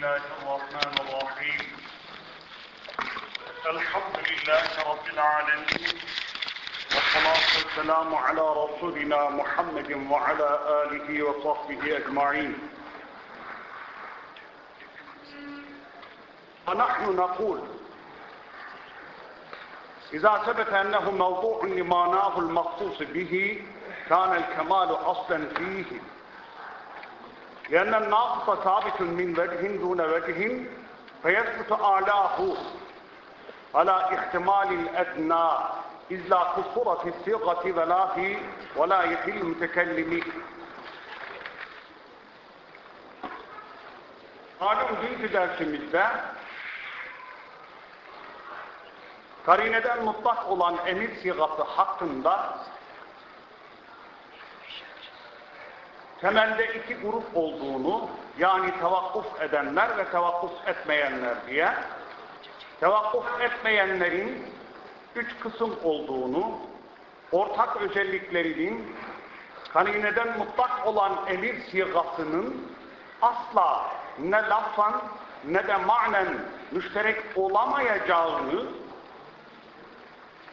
الله الرحمن الرحيم. الحمد لله رب العالمين والصلاة والسلام على رسولنا محمد وعلى آله وصحبه أجمعين. ونحن نقول إذا ثبت أنه موضوع لمعناه المخصوص به كان الكمال أصلا فيه. لأن الناقص ثابت من وجه دون وجه فيثبت أعلاه على احتمال الأدنى إذ لا قصر في الصيغة ولا في ولا في المتكلم Malum dünkü dersimizde karineden mutlak olan emir sigası hakkında temelde iki grup olduğunu yani tevakkuf edenler ve tevakkuf etmeyenler diye tevakkuf etmeyenlerin üç kısım olduğunu ortak özelliklerinin karineden mutlak olan emir sigasının asla ne lafan ne de manen müşterek olamayacağını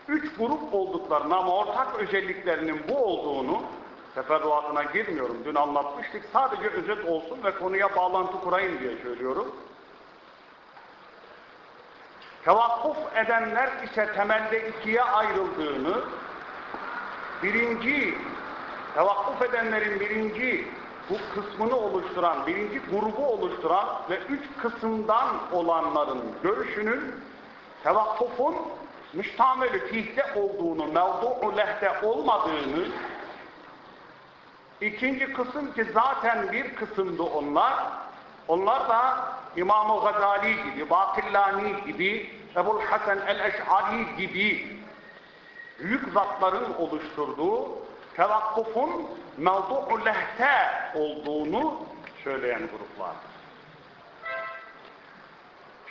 üç grup olduklarını ama ortak özelliklerinin bu olduğunu teferruatına girmiyorum. Dün anlatmıştık. Sadece özet olsun ve konuya bağlantı kurayım diye söylüyorum. Tevakkuf edenler ise temelde ikiye ayrıldığını, birinci, tevakkuf edenlerin birinci bu kısmını oluşturan, birinci grubu oluşturan ve üç kısımdan olanların görüşünün tevakkufun müştameli fihde olduğunu, mevdu'u lehde olmadığını, ikinci kısım ki zaten bir kısımdı onlar, onlar da İmam-ı Gazali gibi, Bakillani gibi, Ebul Hasan el-Eş'ari gibi büyük zatların oluşturduğu tevakkufun mevdu'u lehte olduğunu söyleyen gruplar.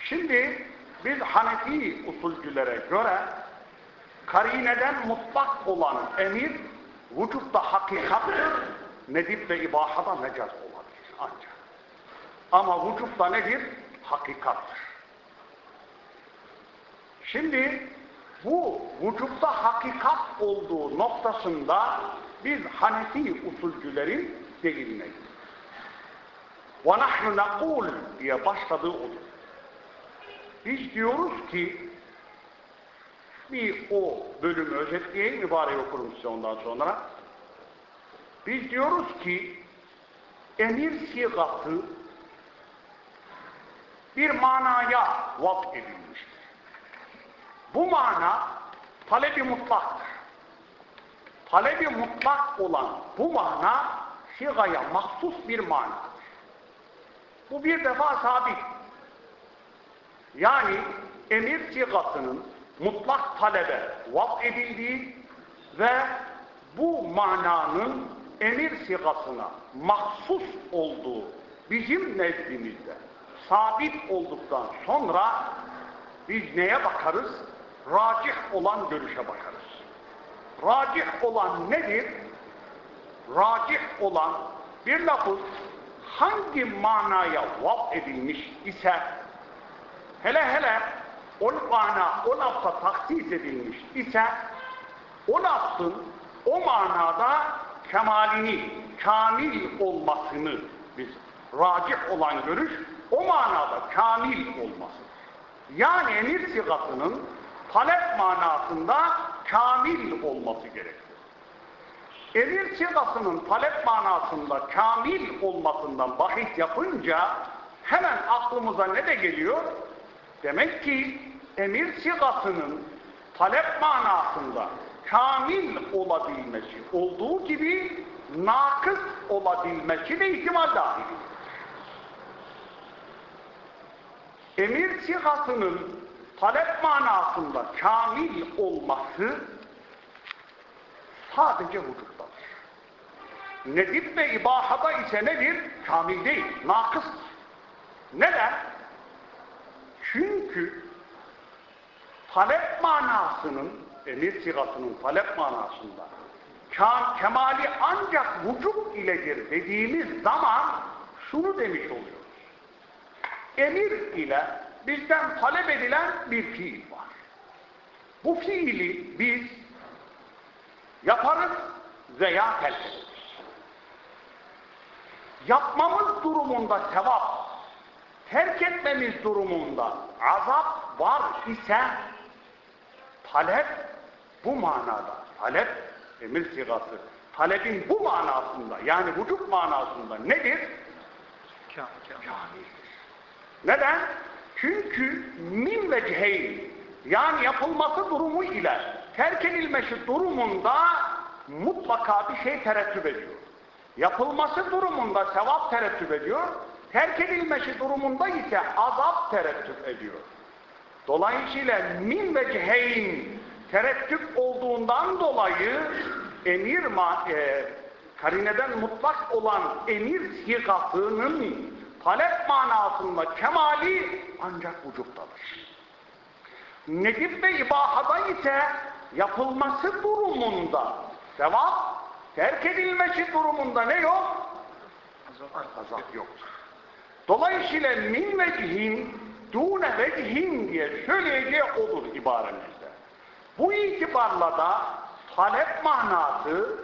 Şimdi biz Hanefi usulcülere göre karineden mutlak olan emir vücutta hakikattır, nedip ve ibahada mecaz olabilir ancak. Ama vücutta nedir? Hakikattır. Şimdi bu vücutta hakikat olduğu noktasında biz Hanefi usulcülerin deliline وَنَحْنُ نَقُولُ diye başladığı olur. Biz diyoruz ki bir o bölümü özetleyeyim, mübarek okurum size ondan sonra. Biz diyoruz ki emir sigası bir manaya vaz edilmiştir. Bu mana talebi mutlaktır. Talebi mutlak olan bu mana sigaya mahsus bir manadır. Bu bir defa sabit. Yani emir sigasının mutlak talebe vaz edildiği ve bu mananın emir sigasına mahsus olduğu bizim nezdimizde sabit olduktan sonra biz neye bakarız? Racih olan görüşe bakarız. Racih olan nedir? Racih olan bir lafız hangi manaya vaz edilmiş ise hele hele o mana o lafza taksis edilmiş ise o lafzın o manada kemalini, kamil olmasını biz racih olan görüş o manada kamil olması. Yani emir sigasının talep manasında kamil olması gerekir. Emir sigasının talep manasında kamil olmasından bahis yapınca hemen aklımıza ne de geliyor? Demek ki emir sigasının talep manasında kamil olabilmesi olduğu gibi nakıs olabilmesi de ihtimal dahil. Emir sigasının talep manasında kamil olması sadece vücuttadır. Nedip ve ibahada ise nedir? Kamil değil, nakıstır. Neden? Çünkü talep manasının, emir sigasının talep manasında kemali ancak vücut iledir dediğimiz zaman şunu demiş oluyoruz. emir ile bizden talep edilen bir fiil var. Bu fiili biz yaparız veya terk ederiz. Yapmamız durumunda sevap, terk etmemiz durumunda azap var ise talep bu manada. Talep emir sigası. Talebin bu manasında yani vücut manasında nedir? Kamildir. Neden? Çünkü min ve ceheyn yani yapılması durumu ile terk edilmesi durumunda mutlaka bir şey terettüp ediyor. Yapılması durumunda sevap terettüp ediyor. Terk edilmesi durumunda ise azap terettüp ediyor. Dolayısıyla min ve ceheyn terettüp olduğundan dolayı emir e, karineden mutlak olan emir sigasının talep manasında kemali ancak vücuttadır. Nedip ve ibahada ise yapılması durumunda sevap, terk edilmesi durumunda ne yok? Azap yok. Dolayısıyla min vecihin dune vecihin diye söyleyeceği olur ibaremizde. Bu itibarla da talep manası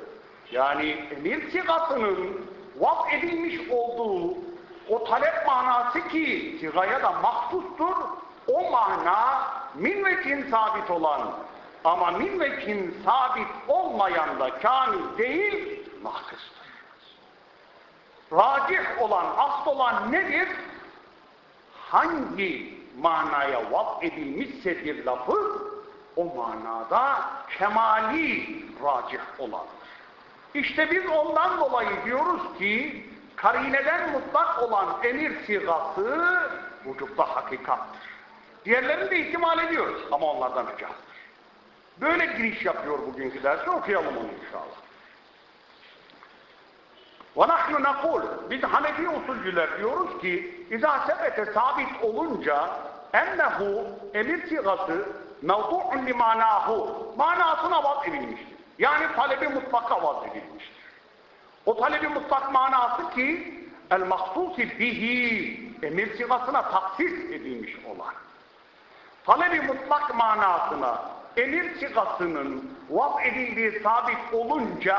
yani emir sigasının vaz edilmiş olduğu o talep manası ki sigaya da mahsustur o mana min vekin sabit olan ama min vekin sabit olmayan da kamil değil nakıstır. Racih olan, asıl olan nedir? Hangi manaya vaz edilmişse bir lafız o manada kemali racih olandır. İşte biz ondan dolayı diyoruz ki karineden mutlak olan emir sigası vücutta hakikattır. Diğerlerini de ihtimal ediyoruz ama onlardan ricazdır. Böyle giriş yapıyor bugünkü dersi okuyalım onu inşallah. وَنَحْنُ نَقُولُ Biz Hanefi usulcüler diyoruz ki اِذَا sebete sabit olunca ennehu emir sigası mevdu'un li manahu manasına vaz edilmiştir. Yani talebi mutlaka vaz edilmiştir. O talebi mutlak manası ki el mahsusi bihi emir sigasına taksis edilmiş olan. Talebi mutlak manasına emir sigasının vaz edildiği sabit olunca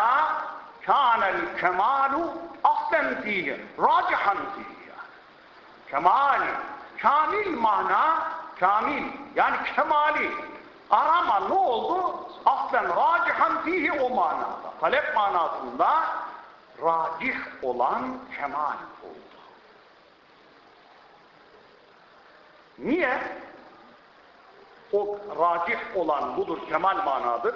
kânel kemalu aslen fihi racihan fihi kemal kamil mana kamil yani kemali arama ne oldu? Aslen racihan fihi o manada. Talep manasında racih olan kemal oldu. Niye? O racih olan budur, kemal manadır.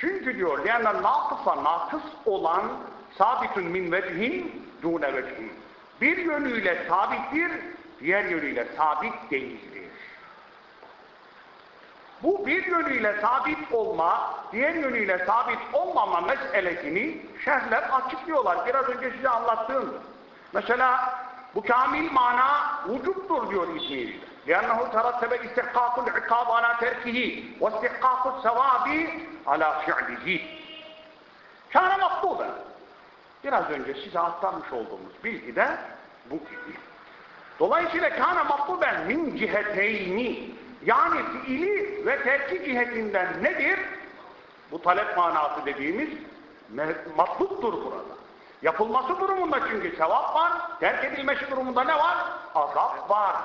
Çünkü diyor, yani nakısa nakıs olan sabitün min vecihin dune vecihin. Bir yönüyle sabittir, diğer yönüyle sabit değildir. Bu bir yönüyle sabit olma, diğer yönüyle sabit olmama meselesini şerhler açıklıyorlar. Biraz önce size anlattığım. Mesela bu kamil mana vücuttur diyor İsmail'de. لِأَنَّهُ تَرَتَّبَ اِسْتِحْقَاقُ الْعِقَابِ عَلَى تَرْكِهِ وَاسْتِحْقَاقُ السَّوَابِ ala fi'lihi kâne makbuben biraz önce size aktarmış olduğumuz bilgi de bu gibi. Dolayısıyla kâne makbuben min ciheteyni yani fiili ve terki cihetinden nedir? Bu talep manası dediğimiz matluptur burada. Yapılması durumunda çünkü sevap var, terk edilmesi durumunda ne var? Azap var.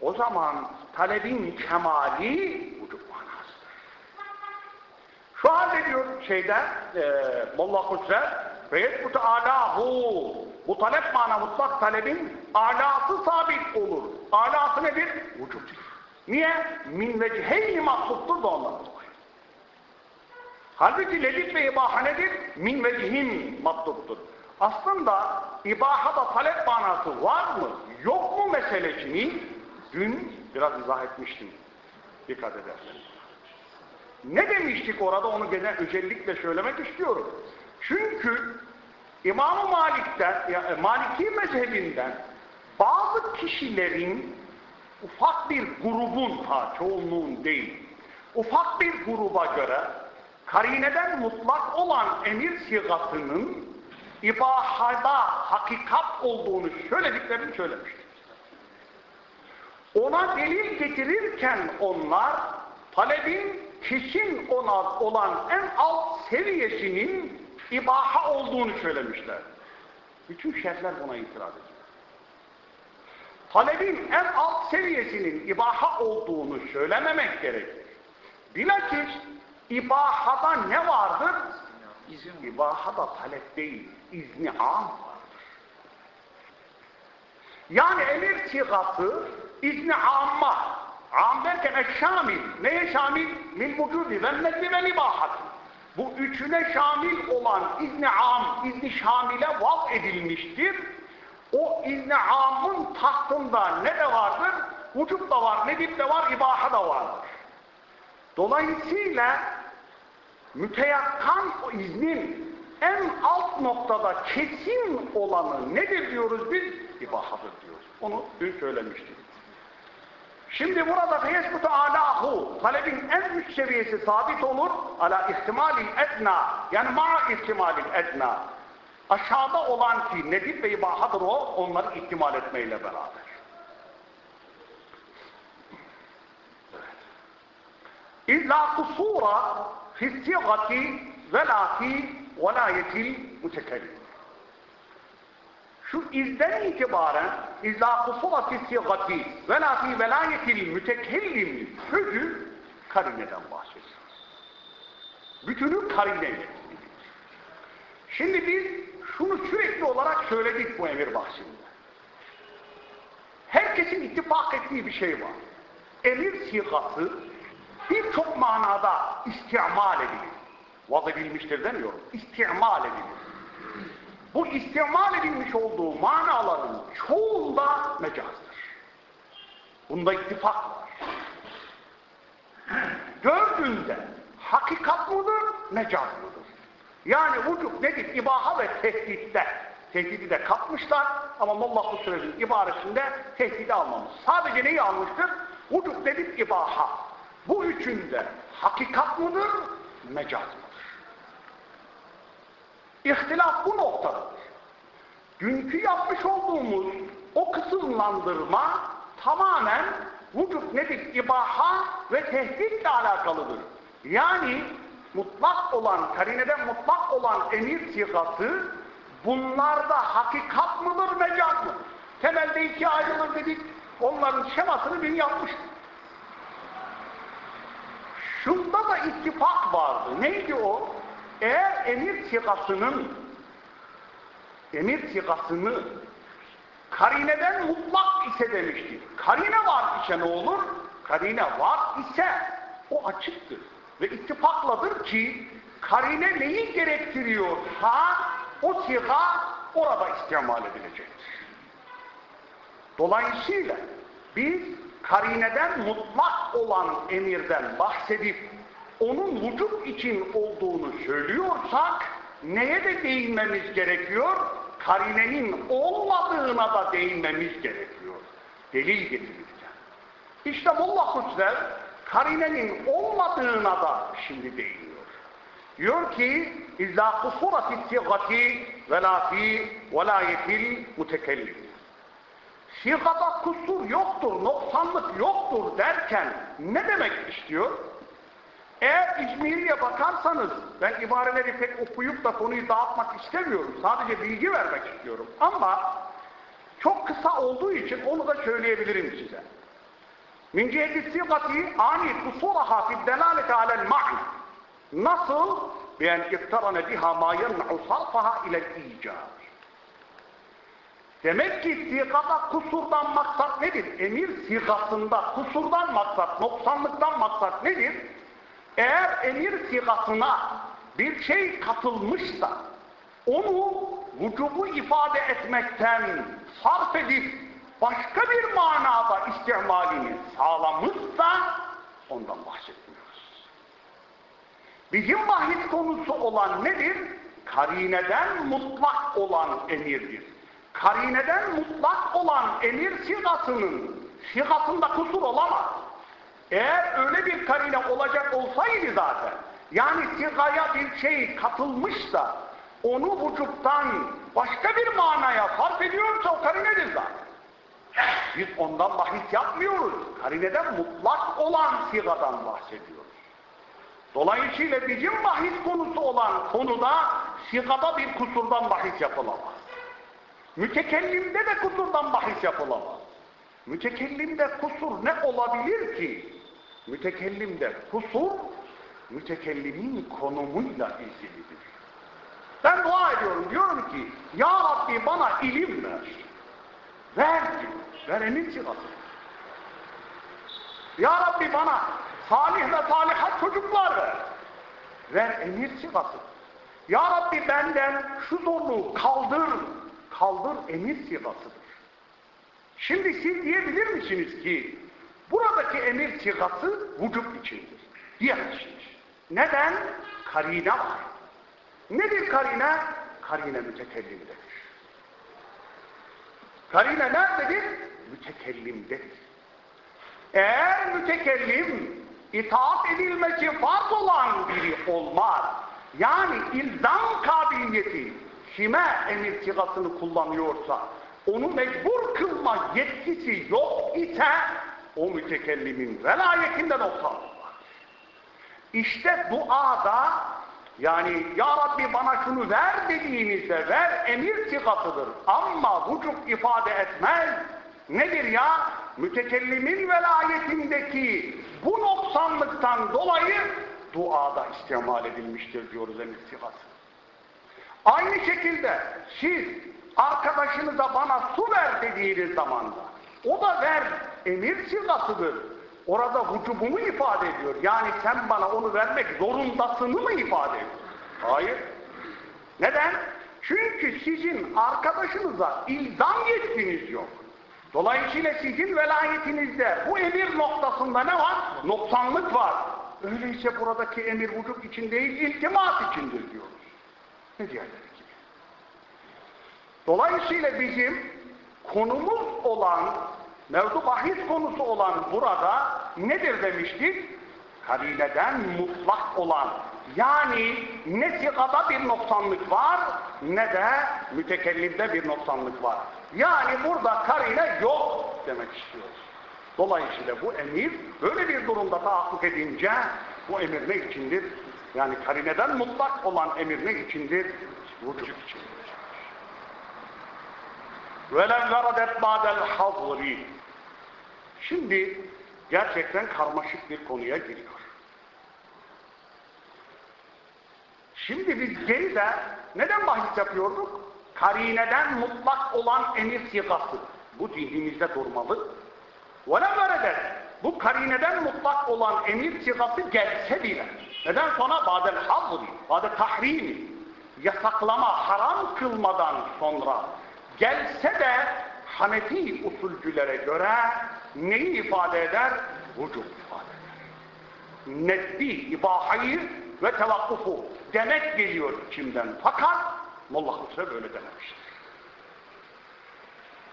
O zaman talebin kemali şu halde diyor şeyde e, Molla Kusrer ve alahu bu talep mana mutlak talebin alası sabit olur. Alası nedir? Vücut. Niye? Min vecheyni maksuttur da ondan. Halbuki ledif ve ibaha nedir? Min vecihin matluptur. Aslında ibahada talep manası var mı? Yok mu meselesini dün biraz izah etmiştim. Dikkat ederseniz. Ne demiştik orada onu gene özellikle söylemek istiyorum. Çünkü İmam-ı Malik'ten, yani Maliki mezhebinden bazı kişilerin ufak bir grubun, ha çoğunluğun değil, ufak bir gruba göre karineden mutlak olan emir sigasının ibahada hakikat olduğunu söylediklerini söylemiştir. Ona delil getirirken onlar talebin kesin olan en alt seviyesinin ibaha olduğunu söylemişler. Bütün şerhler buna itiraz ediyor. Talebin en alt seviyesinin ibaha olduğunu söylememek gerekir. Bilakis ibahada ne vardır? İzin İbahada talep değil, izni am vardır. Yani emir sigası izni amma. Am derken eşşamil. Neye şamil? Lil vücudi ve nedbi ve ibahatı. Bu üçüne şamil olan izni am, izni şamile vaz edilmiştir. O izni amın tahtında ne de vardır? Vücut da var, nedip de var, ibaha da vardır. Dolayısıyla müteyakkan iznin en alt noktada kesin olanı nedir diyoruz biz? İbahadır diyoruz. Onu dün söylemiştik. Şimdi burada feyesbutu alahu talebin en üst seviyesi sabit olur ala ihtimalil edna yani ma ihtimalil edna aşağıda olan ki nedip ve ibahadır o onları ihtimal etmeyle beraber. İlla kusura fi sigati ve la fi velayetil mütekellim. Şu izden itibaren fi sigati ve la fi velayetil mütekellim sözü karineden bahsediyor. Bütünü karine Şimdi biz şunu sürekli olarak söyledik bu emir bahsinde. Herkesin ittifak ettiği bir şey var. Emir sigası birçok manada istimal edilir. Vaz edilmiştir demiyorum. İstimal edilir. Bu istimal edilmiş olduğu manaların çoğunda mecazdır. Bunda ittifak var. Dördünde hakikat mıdır, mecaz mıdır? Yani vücut nedir? İbaha ve tehditte. Tehdidi de kapmışlar ama Molla Hüsrev'in ibaresinde tehdidi almamış. Sadece neyi almıştır? Vücut nedir? İbaha. Bu üçünde hakikat mıdır, mecaz mıdır? İhtilaf bu noktadadır. Dünkü yapmış olduğumuz o kısımlandırma tamamen vücut nedir? İbaha ve tehditle alakalıdır. Yani mutlak olan, karineden mutlak olan emir sigası bunlarda hakikat mıdır, mecaz mıdır? Temelde ikiye ayrılır dedik. Onların şemasını bin yapmıştık. Şunda da ittifak vardı. Neydi o? Eğer emir sigasının emir sigasını karineden mutlak ise demişti. Karine var ise ne olur? Karine var ise o açıktır. Ve ittifakladır ki karine neyi gerektiriyorsa o siga orada istimal edilecektir. Dolayısıyla biz karineden mutlak olan emirden bahsedip onun vücut için olduğunu söylüyorsak neye de değinmemiz gerekiyor? Karinenin olmadığına da değinmemiz gerekiyor. Delil getirirken. İşte Molla Hüsrev karinenin olmadığına da şimdi değiniyor. Diyor ki اِذَا قُصُرَتِ السِّغَةِ وَلَا ف۪ي وَلَايَةِ الْمُتَكَلِّمِ Sigada kusur yoktur, noksanlık yoktur derken ne demek istiyor? Eğer İzmir'e bakarsanız, ben ibareleri pek okuyup da konuyu dağıtmak istemiyorum. Sadece bilgi vermek istiyorum. Ama çok kısa olduğu için onu da söyleyebilirim size. Min ciheti sigati ani kusuraha fi delaleti alel ma'na. Nasıl? Bi'en iftarane biha ma yemna'u sarfaha ilel icab. Demek ki sigada kusurdan maksat nedir? Emir sigasında kusurdan maksat, noksanlıktan maksat nedir? Eğer emir sigasına bir şey katılmışsa onu vücubu ifade etmekten sarf edip başka bir manada istimalini sağlamışsa ondan bahsetmiyoruz. Bizim bahis konusu olan nedir? Karineden mutlak olan emirdir. Karineden mutlak olan emir sigasının sigasında kusur olamaz. Eğer öyle bir karine olacak olsaydı zaten, yani sigaya bir şey katılmışsa, onu vücuttan başka bir manaya sarf ediyorsa o karinedir zaten. Biz ondan bahis yapmıyoruz. Karineden mutlak olan sigadan bahsediyoruz. Dolayısıyla bizim bahis konusu olan konuda sigada bir kusurdan bahis yapılamaz. Mütekellimde de kusurdan bahis yapılamaz. Mütekellimde kusur ne olabilir ki? Mütekellimde kusur, mütekellimin konumuyla ilgilidir. Ben dua ediyorum, diyorum ki, Ya Rabbi bana ilim ver. Ver diyor, ver emir sırası. Ya Rabbi bana salih ve salihat çocuklar ver. Ver emir sırası. Ya Rabbi benden şu zorluğu kaldır, kaldır emir sigasıdır. Şimdi siz diyebilir misiniz ki buradaki emir sigası vücut içindir? Diyemezsiniz. Neden? Karine var. Nedir karine? Karine mütekellimdedir. Karine nerededir? Mütekellimdedir. Eğer mütekellim itaat edilmesi farz olan biri olmaz. Yani ilzam kabiliyeti kime emir sigasını kullanıyorsa onu mecbur kılma yetkisi yok ise o mütekellimin velayetinden o var. İşte duada yani Ya Rabbi bana şunu ver dediğinizde ver emir sigasıdır. Ama vücut ifade etmez. Nedir ya? Mütekellimin velayetindeki bu noksanlıktan dolayı duada istemal edilmiştir diyoruz emir sigası. Aynı şekilde siz arkadaşınıza bana su ver dediğiniz zamanda o da ver emir sigasıdır. Orada vücubumu ifade ediyor. Yani sen bana onu vermek zorundasını mı ifade ediyor? Hayır. Neden? Çünkü sizin arkadaşınıza ilzam yetkiniz yok. Dolayısıyla sizin velayetinizde bu emir noktasında ne var? Noksanlık var. Öyleyse buradaki emir vücut için değil, iltimas içindir diyoruz. Ne diyorlar ki? Dolayısıyla bizim konumuz olan, mevzu bahis konusu olan burada nedir demiştik? Karineden mutlak olan, yani ne sigada bir noksanlık var, ne de mütekellimde bir noksanlık var. Yani burada karine yok demek istiyoruz. Dolayısıyla bu emir böyle bir durumda tahakkuk edince bu emir ne içindir? Yani karineden mutlak olan emir ne içindir? Vücut içindir. وَلَنْ وَرَدَتْ بَعْدَ الْحَظْرِ Şimdi gerçekten karmaşık bir konuya giriyor. Şimdi biz geride neden bahis yapıyorduk? Karineden mutlak olan emir sigası. Bu zihnimizde durmalı. وَلَنْ وَرَدَتْ Bu karineden mutlak olan emir sigası gelse bile. Neden sonra? Badel hazri, badel tahrimi. Yasaklama, haram kılmadan sonra gelse de Hanefi usulcülere göre neyi ifade eder? Vücub ifade eder. Nedbi, ibahayı ve tevakkufu demek geliyor içimden. Fakat Molla Husrev öyle dememiştir.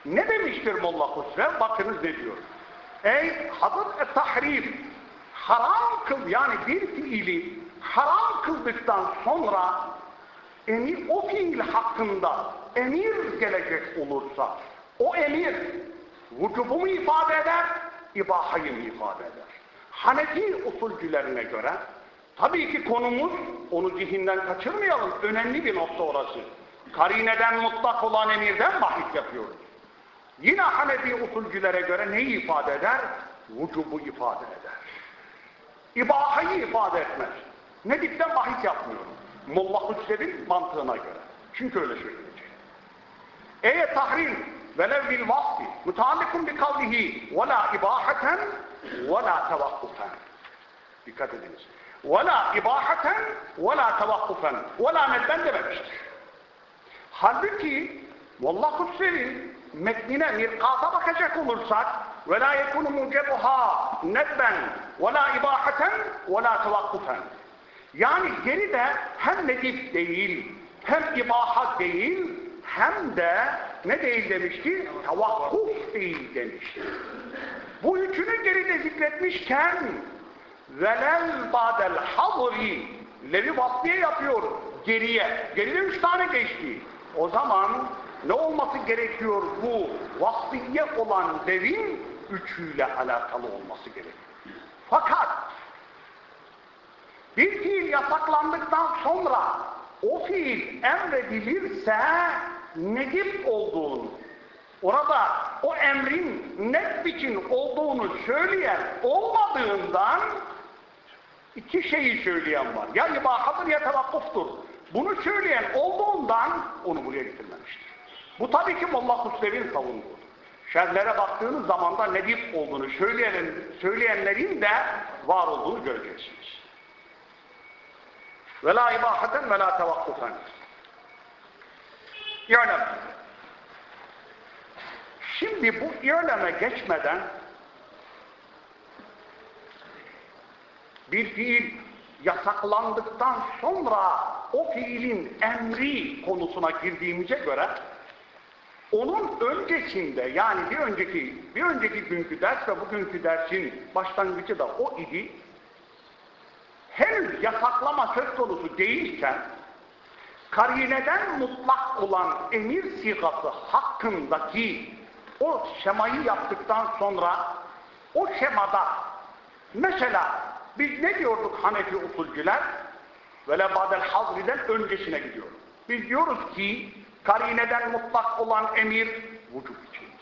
Ne demiştir Molla Husrev? Bakınız ne diyor. Ey hazır et tahrim haram kıl yani bir fiili haram kıldıktan sonra emir o fiil hakkında emir gelecek olursa o emir vücubu mu ifade eder, ibahayı ifade eder? Hanefi usulcülerine göre tabii ki konumuz onu zihinden kaçırmayalım. Önemli bir nokta orası. Karineden mutlak olan emirden bahis yapıyoruz. Yine Hanefi usulcülere göre neyi ifade eder? Vücubu ifade eder. İbahayı ifade etmez. Ne dipten bahis yapmıyorum. Molla Hüsrev'in mantığına göre. Çünkü öyle söyleyecek. Eye tahrim velev bil vasfi mutallikun bi kavlihi ve la ibahaten ve la tevakkufen. Dikkat ediniz. Ve la ibahaten ve la tevakkufen. Ve la nedben dememiştir. Halbuki Molla Hüsrev'in metnine mirkata bakacak olursak ve la yekunu mucebuha nedben ve la ibahaten ve la tevakkufen. Yani geride hem nedif değil, hem ibaha değil, hem de ne değil demişti? Tavakkuf değil demişti. Bu üçünü geride zikretmişken velel badel hazri levi vasfiye yapıyor geriye. Geride üç tane geçti. O zaman ne olması gerekiyor bu vasfiye olan devin üçüyle alakalı olması gerekiyor. Fakat bir fiil yasaklandıktan sonra o fiil emredilirse nedip olduğunu, orada o emrin net biçim olduğunu söyleyen olmadığından iki şeyi söyleyen var. Ya ibahadır ya tevakkuftur. Bunu söyleyen olduğundan onu buraya getirmemiştir. Bu tabii ki Molla Husrev'in savunduğu. Şerhlere baktığınız zaman da nedip olduğunu söyleyen, söyleyenlerin de var olduğunu göreceksiniz. Ve la ibahaten ve la tevakkufen. İ'lem. Şimdi bu i'leme geçmeden bir fiil yasaklandıktan sonra o fiilin emri konusuna girdiğimize göre onun öncesinde yani bir önceki bir önceki günkü ders ve bugünkü dersin başlangıcı da o idi. Henüz yasaklama söz konusu değilken karineden mutlak olan emir sigası hakkındaki o şemayı yaptıktan sonra o şemada mesela biz ne diyorduk Hanefi usulcüler? Vele badel hazriden öncesine gidiyor. Biz diyoruz ki karineden mutlak olan emir vücut içindir.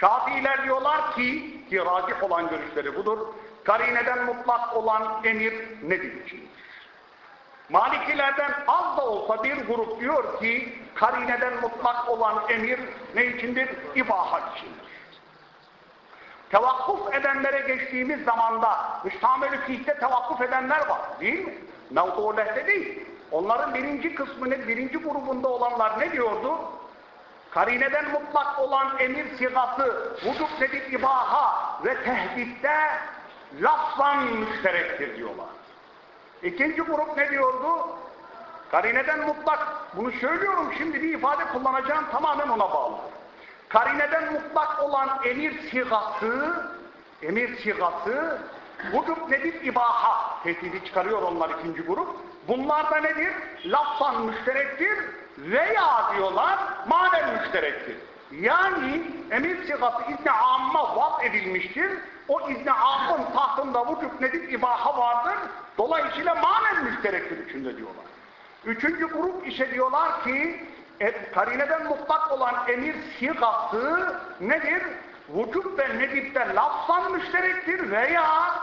Şafiiler diyorlar ki, ki racih olan görüşleri budur, karineden mutlak olan emir nedir içindir? Malikilerden az da olsa bir grup diyor ki, karineden mutlak olan emir ne içindir? İbaha içindir. Tevakkuf edenlere geçtiğimiz zamanda müstamel-i fihte tevakkuf edenler var değil mi? Mevdu değil. Onların birinci kısmının birinci grubunda olanlar ne diyordu? Karineden mutlak olan emir sigası vücut dedik ibaha ve tehditte lafzan müşterektir diyorlar. İkinci grup ne diyordu? Karineden mutlak, bunu söylüyorum şimdi bir ifade kullanacağım tamamen ona bağlı. Karineden mutlak olan emir sigası, emir sigası, vücut nedir? İbaha. Tehdidi çıkarıyor onlar ikinci grup. Bunlar da nedir? Lafzan müşterektir veya diyorlar manen müşterektir. Yani emir sigası izni amma vaz edilmiştir. O ammın tahtında vücut nedir? İbaha vardır. Dolayısıyla manen müşterektir üçünde diyorlar. Üçüncü grup ise diyorlar ki e, karineden mutlak olan emir sigası nedir? Vücut ve nedipte lafzan müşterektir veya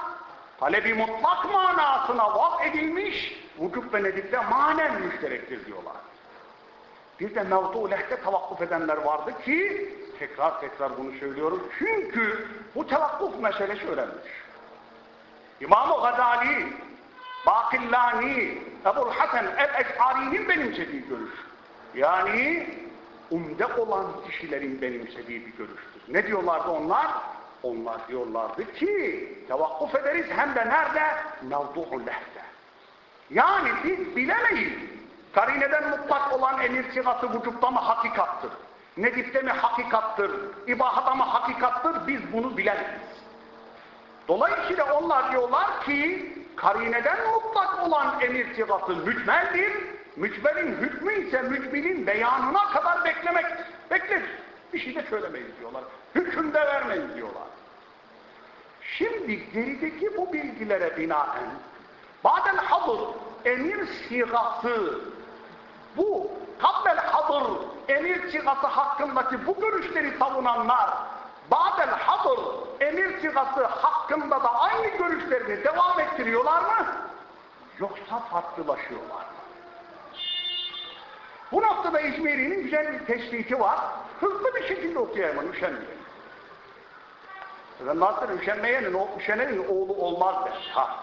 talebi mutlak manasına vaz edilmiş vücut ve nedipte manen müşterektir diyorlar. Bir de mevdu lehte tavakkuf edenler vardı ki tekrar tekrar bunu söylüyorum. Çünkü bu tevakkuf meselesi önemlidir. İmam-ı Gazali, Bakillani, Ebul Hasan el-Eş'ari'nin benimsediği görüş. Yani umde olan kişilerin benimsediği bir görüştür. Ne diyorlardı onlar? Onlar diyorlardı ki tevakkuf ederiz hem de nerede? Mevdu'u lehte. Yani biz bilemeyiz. Karineden mutlak olan emir sigası vücutta mı hakikattır? Nedipte mi hakikattır? İbahada mı hakikattır? Biz bunu bilemeyiz. Dolayısıyla onlar diyorlar ki karineden mutlak olan emir sigası mücmeldir. Mücmelin hükmü ise mücbilin beyanına kadar beklemek. Bekleriz. Bir şey de söylemeyiz diyorlar. Hüküm de vermeyiz diyorlar. Şimdi gerideki bu bilgilere binaen Badel hazır emir sigası bu kabbel hazır emir sigası hakkındaki bu görüşleri savunanlar Badel hazır emir sigası hakkında da aynı görüşlerini devam ettiriyorlar mı? Yoksa farklılaşıyorlar mı? Bu noktada İzmiri'nin güzel bir teşriki var. Hızlı bir şekilde okuyayım, üşenmeyin. Efendim Hazretleri üşenmeyenin, üşenenin oğlu olmaz der. Ha.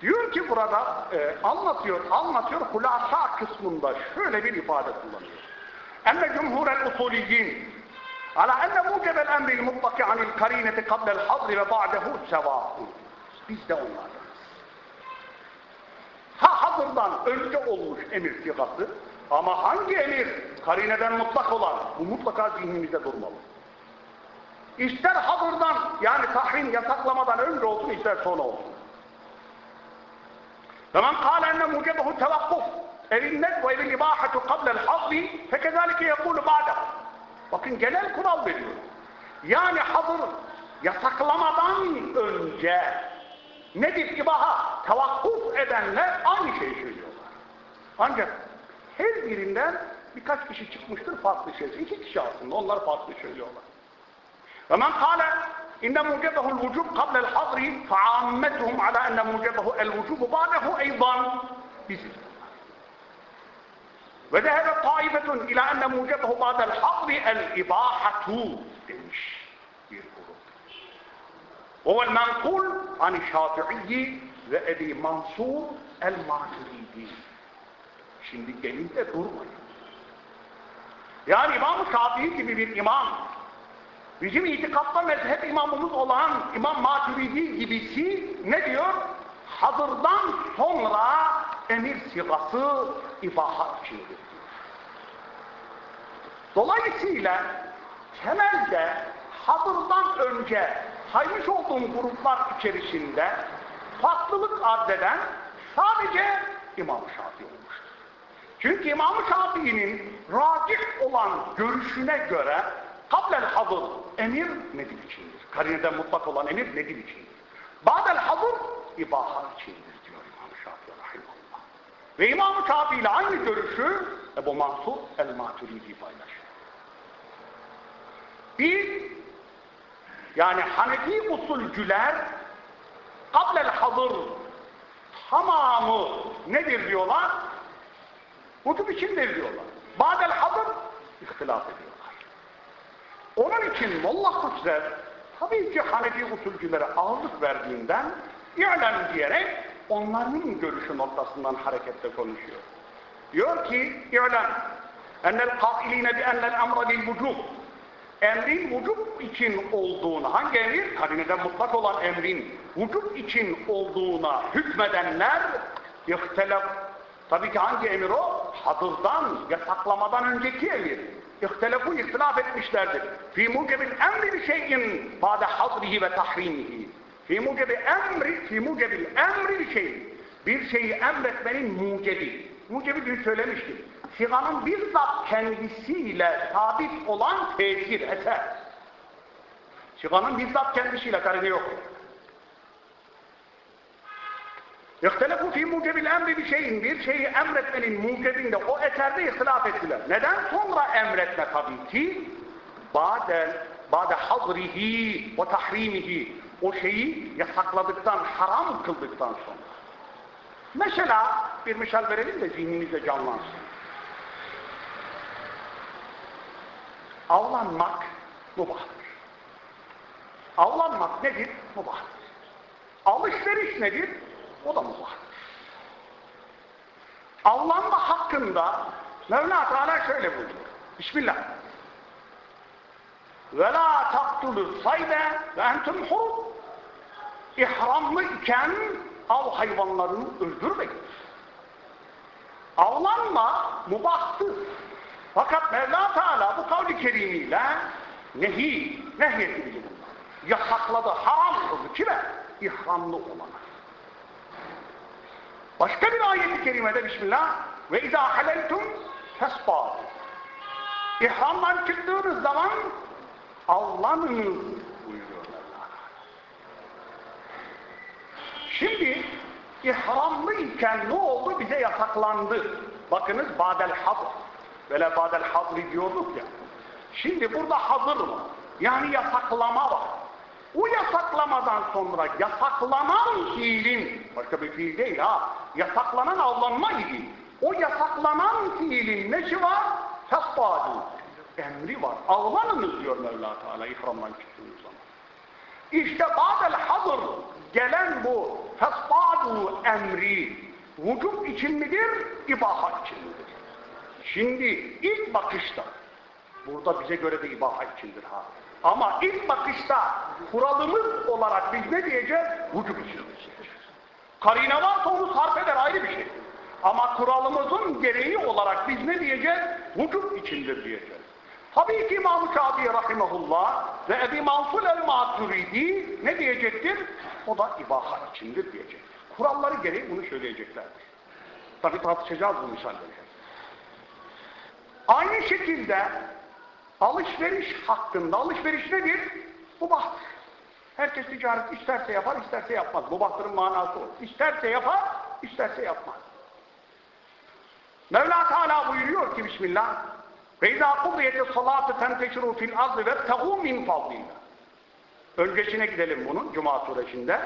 Diyor ki burada e, anlatıyor, anlatıyor hulasa kısmında şöyle bir ifade kullanıyor. Emme cumhurel usuliyyin ala enne mucebel emril mutlaki anil karineti kablel hazri ve ba'dehu sevâhu. Biz de onlardanız. Ha hazırdan önce olmuş emir sigası ama hangi emir karineden mutlak olan bu mutlaka zihnimizde durmalı. İster hazırdan yani tahrim yasaklamadan önce olsun ister sonra olsun. Kâle enne mucebehu tevakkuf. evinnet ve evin ibahatu kablel hazri fekezalike yekulu ba'da. Bakın genel kural veriyor. Yani hazır yasaklamadan önce nedir ibaha? Tevakkuf edenler aynı şeyi söylüyorlar. Ancak her birinden birkaç kişi çıkmıştır farklı şey. İki kişi aslında onlar farklı söylüyorlar. Fe'ammetuhum ala enne mucebehu'l vücubu ba'dehu eydan bizim. Ve dehebe taifetun ila enne mucebehu ba'del hazri el ibahatu demiş bir grup. Huvel menkul an Şafi'i ve Ebi Mansur el Maturidi. Şimdi gelin de durmayın. Yani İmam-ı Şafii gibi bir imam, bizim itikatta mezhep imamımız olan İmam Maturidi gibisi ne diyor? Hazırdan sonra emir sigası ibahat içindir. Dolayısıyla temelde hazırdan önce saymış olduğum gruplar içerisinde farklılık arz eden sadece İmam Şafii olmuştur. Çünkü İmam Şafii'nin racih olan görüşüne göre kablel hazır emir nedir içindir. Karineden mutlak olan emir nedir içindir. Ba'del hazır ibahat içindir diyor İmam Şafii rahimahullah. Ve İmam Şafii ile aynı görüşü Ebu Mansur el-Maturidi paylaşıyor. Bir, yani Hanefi usulcüler kablel hazır tamamı nedir diyorlar? Vücub içindir diyorlar. Badel hazır ihtilaf ediyorlar. Onun için Molla Hüsrev tabii ki Hanefi usulcülere ağırlık verdiğinden i'lem diyerek onların görüşü noktasından hareketle konuşuyor. Diyor ki i'lem ennel kailine bi ennel emra lil vücub emrin vücub için olduğunu, hangi emir? Karineden mutlak olan emrin vücub için olduğuna hükmedenler ihtilaf. Tabii ki hangi emir o? Hazırdan, yasaklamadan önceki emir. İhtilafu ihtilaf etmişlerdir. Fi mucebil emri bir şeyin ba'de hazrihi ve tahrimihi. Fi mucebi emri, fi mucebil emri bir şeyin. Bir şeyi emretmenin mucebi. Mucebi dün söylemiştik siganın bizzat kendisiyle sabit olan tesir, eser. Siganın bizzat kendisiyle karını yok. İhtelefu fi mucebil emri bir şeyin, bir şeyi emretmenin mucebinde o eserde ihtilaf ettiler. Neden sonra emretme tabii ki? Bade, bade hazrihi ve tahrimihi. O şeyi yasakladıktan, haram kıldıktan sonra. Mesela bir misal verelim de zihnimizde canlansın. Avlanmak mubahtır. Avlanmak nedir? Mubahtır. Alışveriş nedir? O da mubahtır. Avlanma hakkında Mevla Teala şöyle buyuruyor. Bismillah. Ve la taktulü sayde ve entum hur. İhramlı iken av hayvanlarını öldürmeyin. Avlanma mubahtır. Fakat Mevla Teala bu kavli kerimiyle nehi, nehyetti bizi bunlar. Yasakladı, haram kıldı. Kime? İhramlı olana. Başka bir ayet-i kerimede Bismillah ve izâ haleltum fesbâd. İhramdan çıktığınız zaman avlanınız buyuruyor Mevla Şimdi ihramlı iken ne oldu? Bize yasaklandı. Bakınız badel hazır. Vele badel hazri diyorduk ya. Şimdi burada hazır mı? Yani yasaklama var. O yasaklamadan sonra yasaklanan fiilin, başka bir fiil değil ha, yasaklanan avlanma idi. O yasaklanan fiilin neşi var? Fesbadu. Emri var. Avlanınız diyor Mevla Teala ihramdan çıktığınız zaman. İşte badel hazır gelen bu fesbadu emri vücub için midir? İbaha için midir? Şimdi ilk bakışta, burada bize göre de ibaha içindir ha. Ama ilk bakışta kuralımız olarak biz ne diyeceğiz? Vücub için diyeceğiz. Karine varsa onu sarf eder ayrı bir şey. Ama kuralımızın gereği olarak biz ne diyeceğiz? Vücub içindir diyeceğiz. Tabii ki İmam-ı Şafii Rahimahullah ve Ebi Mansur el-Maturidi ne diyecektir? O da ibaha içindir diyecek. Kuralları gereği bunu söyleyeceklerdir. Tabi tartışacağız bu misalleri. Aynı şekilde alışveriş hakkında, alışveriş nedir? Bu bahtır. Herkes ticaret isterse yapar, isterse yapmaz. Bu bahtırın manası o. İsterse yapar, isterse yapmaz. Mevla Teala buyuruyor ki Bismillah فَاِذَا قُضِيَتِ الصَّلَاةِ تَنْتَشِرُوا فِي الْأَرْضِ وَابْتَغُوا مِنْ فَضْلِهِ Öncesine gidelim bunun Cuma suresinde.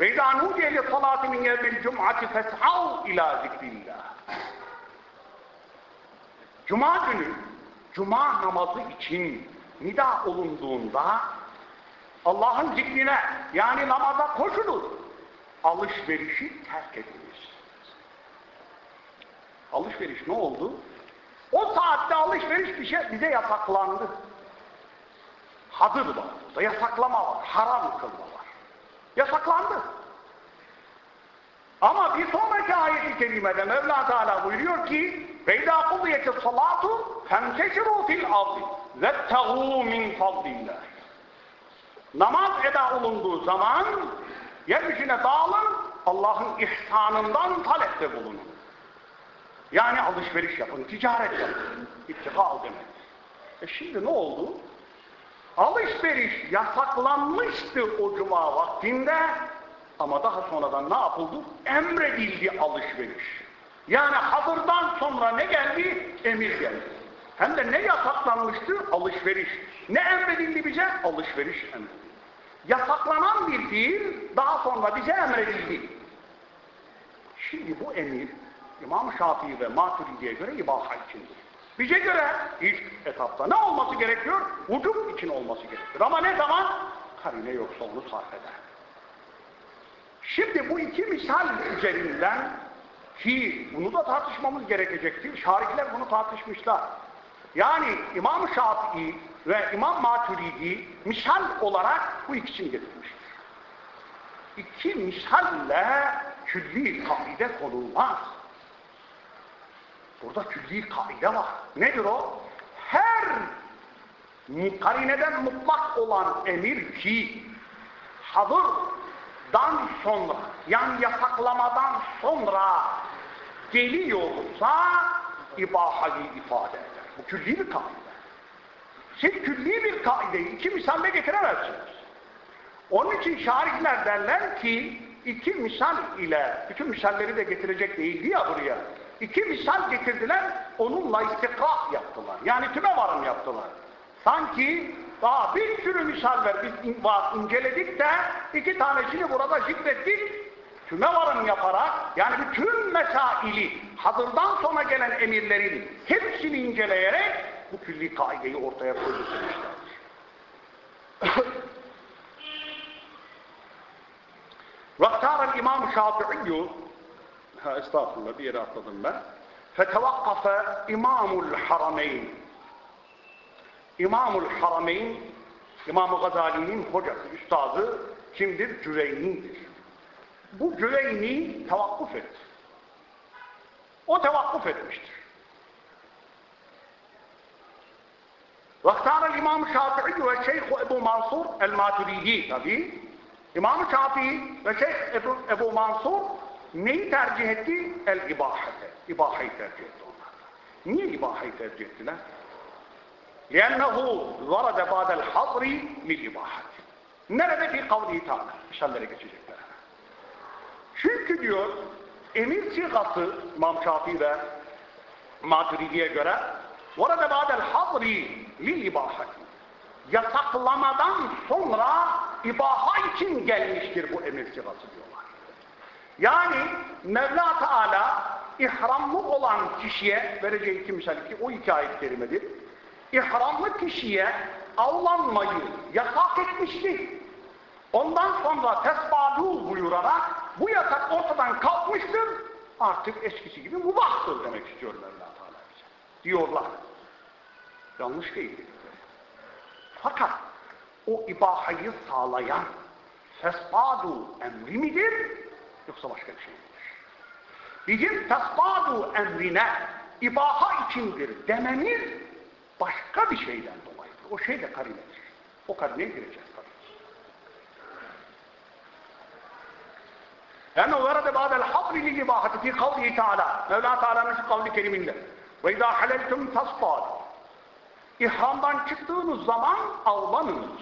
وَاِذَا نُودِيَ لِصَّلَاةِ مِنْ يَوْمِ الْجُمْعَةِ فَاسْعَوْا اِلَى ذِكْرِ اللّٰهِ Cuma günü, Cuma namazı için nida olunduğunda Allah'ın zikrine yani namaza koşulur. Alışverişi terk edilir. Alışveriş ne oldu? O saatte alışveriş bir şey bize yasaklandı. Hadır var burada, yasaklama var, haram kılma var. Yasaklandı. Ama bir sonraki ayeti kerimede Mevla Teala buyuruyor ki فَاِذَا قُضِيَتِ الصَّلَاةُ فَانْتَشِرُوا فِي الْأَرْضِ وَاتَّغُوا مِنْ فَضْلِ اللّٰهِ Namaz eda olunduğu zaman yeryüzüne dağılın, Allah'ın ihsanından talepte bulunun. Yani alışveriş yapın, ticaret yapın. İttikal demek. E şimdi ne oldu? Alışveriş yasaklanmıştı o cuma vaktinde ama daha sonradan ne yapıldı? Emredildi alışveriş. Yani hazırdan sonra ne geldi? Emir geldi. Hem de ne yasaklanmıştı? Alışveriş. Ne emredildi bize? Alışveriş emredildi. Yasaklanan bir fiil daha sonra bize emredildi. Şimdi bu emir İmam Şafii ve Maturidi'ye göre ibaha içindir. Bize göre ilk etapta ne olması gerekiyor? Vücut için olması gerekiyor. Ama ne zaman? Karine yoksa onu sarf eder. Şimdi bu iki misal üzerinden ki bunu da tartışmamız gerekecektir. Şarihler bunu tartışmışlar. Yani İmam Şafii ve İmam Maturidi misal olarak bu ikisini getirmiştir. İki misalle külli kaide konulmaz. Burada külli kaide var. Nedir o? Her karineden mutlak olan emir ki hazırdan sonra yani yasaklamadan sonra geliyorsa ibahayı ifade eder. Bu külli bir kaide. Siz külli bir kaideyi iki misalle getiremezsiniz. Onun için şarihler derler ki iki misal ile, bütün misalleri de getirecek değildi ya buraya. İki misal getirdiler, onunla istikra yaptılar. Yani tüme varım yaptılar. Sanki daha bir sürü misal ver, biz inceledik de iki tanesini burada zikrettik küme yaparak yani bütün mesaili hazırdan sona gelen emirlerin hepsini inceleyerek bu külli kaideyi ortaya koydu demişlerdir. Vaktârel İmam Şafi'iyyû Estağfurullah bir yere atladım ben. Fetevakkafe İmamul Harameyn İmamul Harameyn İmam-ı Gazali'nin hocası, üstadı kimdir? Cüreyni'dir Bu Cüveyni tevakkuf etti. O tevakkuf etmiştir. Vaktara İmam Şafii ve Şeyh Ebu Mansur el-Maturidi tabi. İmam Şafii ve Şeyh Ebu, Ebu Mansur neyi tercih etti? El-ibahate. İbahayı tercih etti onlar. Niye ibahayı tercih ettiler? لِأَنَّهُ وَرَدَ بَعْدَ الْحَضْرِ لِلْاِبَاحَةِ Nerede bir kavli itaat? İşallere geçecekler. Çünkü diyor, emir sigası İmam Şafii ve Maturidi'ye göre وَرَدَ بَعْدَ الْحَضْرِ لِلْاِبَاحَةِ Yasaklamadan sonra ibaha için gelmiştir bu emir sigası diyorlar. Yani Mevla Teala ihramlı olan kişiye vereceği iki misal ki o iki ayet kerimedir. İhramlı kişiye avlanmayı yasak etmiştir. Ondan sonra tesbadu buyurarak bu yasak ortadan kalkmıştır. Artık eskisi gibi mubahtır demek istiyor Mevla Teala bize. Diyorlar. Yanlış değil. Fakat o ibahayı sağlayan fesbadu emri midir? Yoksa başka bir şey midir? Bizim fesbadu emrine ibaha içindir dememiz başka bir şeyden dolayıdır. O şey de karinedir. O karineye gireceğiz tabii. Yani onlara da ba'del havri li ibahati fi kavlihi Teala. Mevla Teala'nın şu kavli keriminde. Ve izâ haleltum tasfâd. İhramdan çıktığınız zaman avlanınız.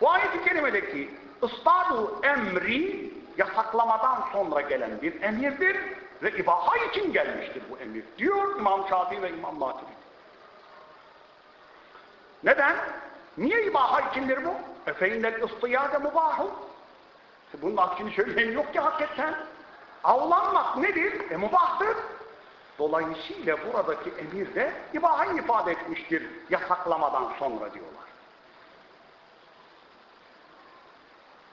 Bu ayet-i kerimedeki ıstadu emri yasaklamadan sonra gelen bir emirdir ve ibaha için gelmiştir bu emir diyor İmam Şafii ve İmam Matibi. Neden? Niye ibaha içindir bu? Efeynel ıstıyade mubahı. Bunun aksini söyleyen yok ki hakikaten. Avlanmak nedir? E mubahtır. Dolayısıyla buradaki emir de ibahayı ifade etmiştir yasaklamadan sonra diyorlar.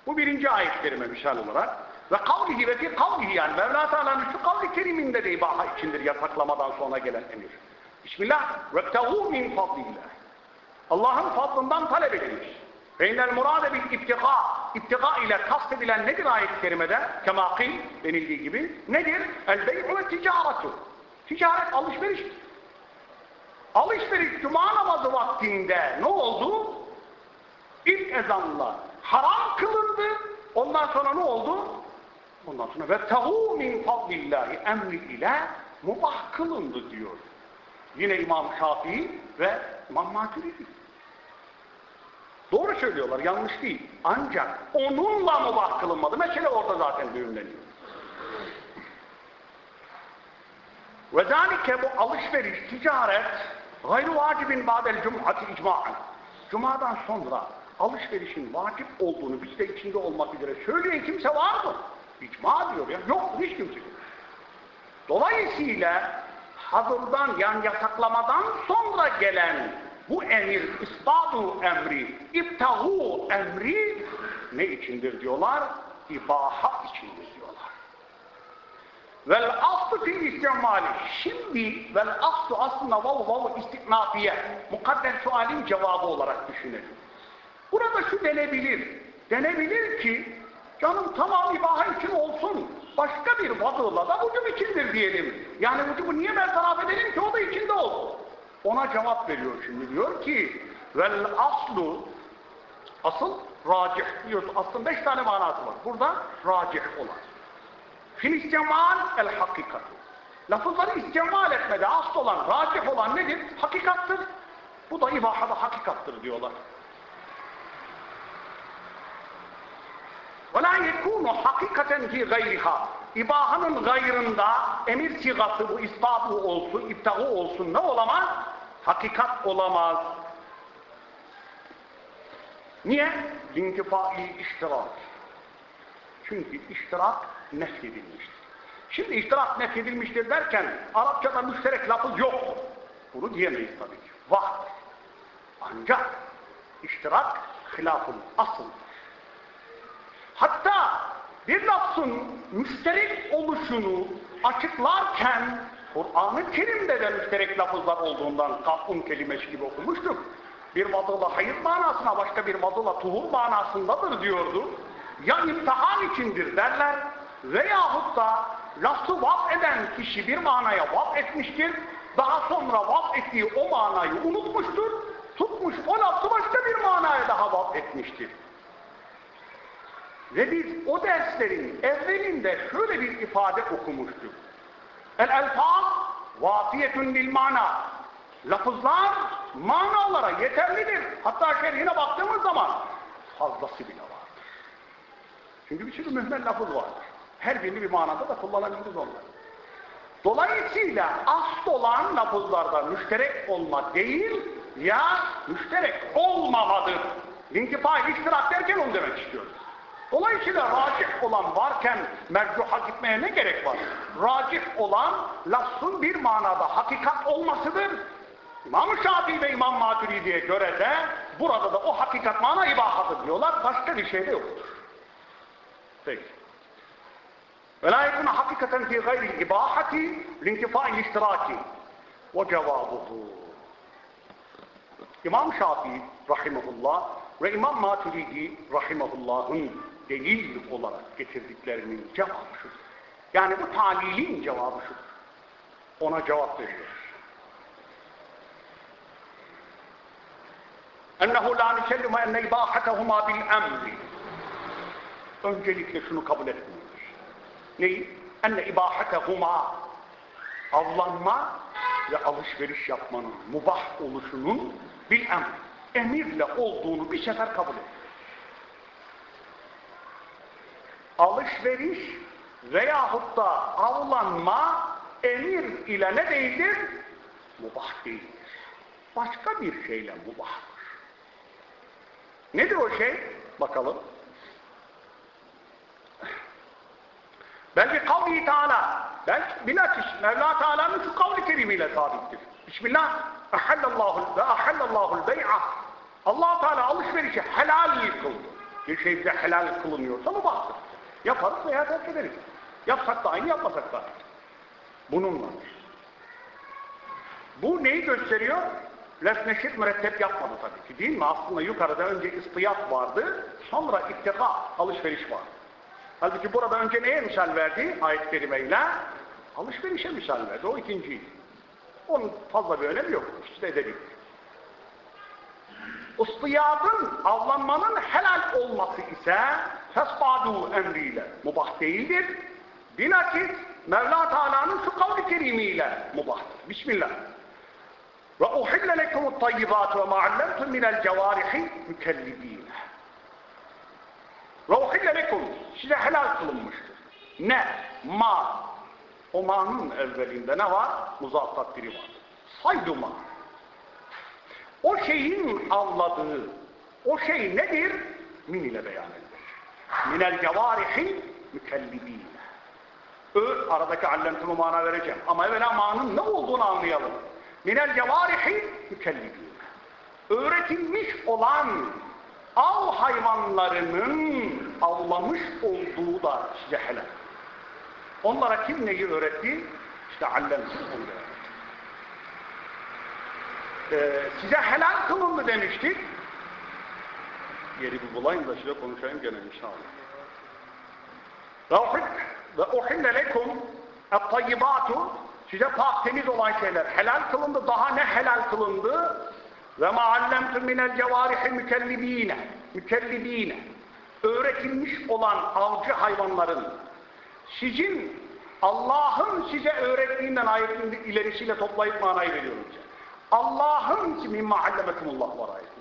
Bu birinci ayet kerime misal olarak. Ve kavlihi ve fi kavlihi yani Mevla Teala'nın şu kavli keriminde de ibaha içindir yasaklamadan sonra gelen emir. Bismillah. Vebtehu min fadlillah. Allah'ın fadlından talep edilmiş. Beynel murade bil iptiga. İptiga ile kastedilen nedir ayet-i kerimede? Kemakil denildiği gibi. Nedir? El bey'u. Ticaret alışveriştir. Alışveriş cuma namazı vaktinde ne oldu? İlk ezanla haram kılındı. Ondan sonra ne oldu? Ondan sonra ve tehu min fadlillahi emri ile mubah kılındı diyor. Yine İmam Şafii ve İmam Maturidi. Doğru söylüyorlar, yanlış değil. Ancak onunla mubah kılınmadı. Mesele orada zaten düğümleniyor. Ve zâlike bu alışveriş, ticaret gayru vacibin ba'del cum'ati icma'an. Cuma'dan sonra alışverişin vacip olduğunu biz de içinde olmak üzere söyleyen kimse var mı? İcma diyor ya. Yok, hiç kimse yok. Dolayısıyla hazırdan yani yasaklamadan sonra gelen bu emir, ispadu emri, iptahu emri ne içindir diyorlar? İbaha içindir diyorlar. Vel aslı fil istimali. Şimdi vel aslı aslında vav vav istiknafiye. Mukadder sualin cevabı olarak düşünelim. Burada şu denebilir. Denebilir ki canım tamam ibaha için olsun. Başka bir vadığla da vücub içindir diyelim. Yani vücubu niye bertaraf edelim ki o da içinde olsun. Ona cevap veriyor şimdi. Diyor ki vel aslu asıl racih diyoruz. Aslında beş tane manası var. Burada racih olan. Fil istemal el hakikat. Lafızları istemal etmede asıl olan, racih olan nedir? Hakikattır. Bu da ibahada hakikattır diyorlar. وَلَا يَكُونُ حَقِقَةً فِي غَيْرِهَا İbahanın gayrında emir sigası bu istabı olsun, iptahı olsun ne olamaz? Hakikat olamaz. Niye? Linkifai iştirak. Çünkü iştirak nefyedilmiştir. Şimdi iştirak nefyedilmiştir derken Arapçada müşterek lafız yok. Bunu diyemeyiz tabii ki. Vardır. Ancak iştirak hilafın asıldır. Hatta bir lafzın müşterek oluşunu açıklarken Kur'an-ı Kerim'de de müşterek lafızlar olduğundan kafun kelimesi gibi okumuştuk. Bir vadıla hayır manasına başka bir vadıla tuhur manasındadır diyordu. Ya imtihan içindir derler veyahut da lafzı vaf eden kişi bir manaya vaf etmiştir. Daha sonra vaf ettiği o manayı unutmuştur. Tutmuş o lafzı başka bir manaya daha vaf etmiştir. Ve biz o derslerin evvelinde şöyle bir ifade okumuştuk. El elfaz vafiyetun lil mana. Lafızlar manalara yeterlidir. Hatta şerhine baktığımız zaman fazlası bile vardır. Çünkü bir sürü mühmel lafız vardır. Her birini bir manada da kullanabiliriz onları. Dolayısıyla asıl olan lafızlarda müşterek olma değil, ya müşterek olmamadır. İntifa iştirak derken onu demek istiyoruz. Dolayısıyla racih olan varken mercuha gitmeye ne gerek var? Racih olan lafzın bir manada hakikat olmasıdır. İmam-ı Şafii ve İmam Maturidi'ye göre de burada da o hakikat mana ibahadır diyorlar. Başka bir şey de yoktur. Peki. وَلَا يَكُنَ حَقِقَةً فِي غَيْرِ الْاِبَاحَةِ لِنْتِفَاءِ الْاِشْتِرَاكِ وَجَوَابُهُ İmam Şafii rahimahullah ve İmam Maturidi rahimahullah'ın delil olarak getirdiklerinin cevabı şudur. Yani bu talilin cevabı şudur. Ona cevap veriyor. ennehu la nükellime enne ibâhetehumâ bil emri. Öncelikle şunu kabul etmiyoruz. Neyi? enne ibahatehuma avlanma ve alışveriş yapmanın mubah oluşunun bil emr emirle olduğunu bir sefer kabul et. Alışveriş veyahut da avlanma emir ile ne değildir? Mubah değildir. Başka bir şeyle mubahdır. Nedir o şey? Bakalım. Belki kavli Teala, belki bilakis Mevla Teala'nın şu kavli kerimiyle sabittir. Bismillah, ahallallahu ve ahallallahu bey'a. allah Teala alışverişi helal kıldı. Bir şey bize helal kılınıyorsa mubahtır. Yaparız veya terk ederiz. Yapsak da aynı, yapmasak da. Bununla. Bu neyi gösteriyor? Lesneşir mürettep yapmadı tabii ki değil mi? Aslında yukarıda önce istiyat vardı, sonra ittika, alışveriş var. Halbuki burada önce neye misal verdi? Ayet kerimeyle alışverişe misal verdi. O ikinciydi. Onun fazla bir önemi yok. De dedik. Istiyadın, avlanmanın helal olması ise fesbadu emriyle mubah değildir. Bilakis Mevla Teala'nın şu kavli kerimiyle mubahtır. Bismillah. Ve uhille lekumut tayyibatu ve ma'allemtum minel cevarihi mükellibine. Ve uhille lekum size helal kılınmıştır. Ne? Ma. O ma'nın evvelinde ne var? Muzaf takdiri var. Saydu ma. O şeyin avladığı, o şey nedir? Min ile beyan edilir. Minel cevarihi mükellibine. Ö, aradaki allemtimi mana vereceğim. Ama evvela ma'nın ne olduğunu anlayalım. Minel cevarihi mükellibine. Öğretilmiş olan av hayvanlarının avlamış olduğu da size helal. Onlara kim neyi öğretti? İşte onu öğretti. Ee, size helal kılındı demiştik. Yeri bir bulayım da size konuşayım gene inşallah. Ve uhille lekum et-tayyibatu size pak temiz olan şeyler helal kılındı. Daha ne helal kılındı? Ve ma'allemtum minel cevarihi mükellibine mükellibine öğretilmiş olan avcı hayvanların sizin Allah'ın size öğrettiğinden ayetin ilerisiyle toplayıp manayı veriyorum size. Allah'ın ki mimma allemekumullah var ayetinde.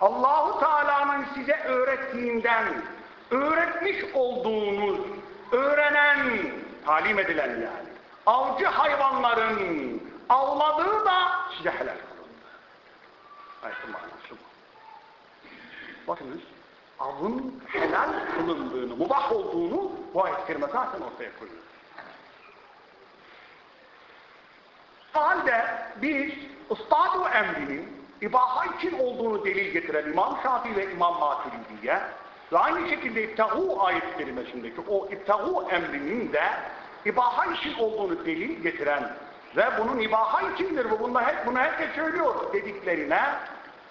Allahu Teala'nın size öğrettiğinden öğretmiş olduğunuz öğrenen, talim edilen yani avcı hayvanların avladığı da size helal kılındı. Ayetin manası bu. Bakınız, avın helal kılındığını, mubah olduğunu bu ayet kerime zaten ortaya koyuyor. O halde biz ıstadu emrinin ibaha için olduğunu delil getiren İmam Şafii ve İmam Maturidi'ye ve aynı şekilde İbtahu ayet kerimesindeki o İbtahu emrinin de ibaha için olduğunu delil getiren ve bunun ibaha içindir ve bunu, hep, bunu herkes söylüyor dediklerine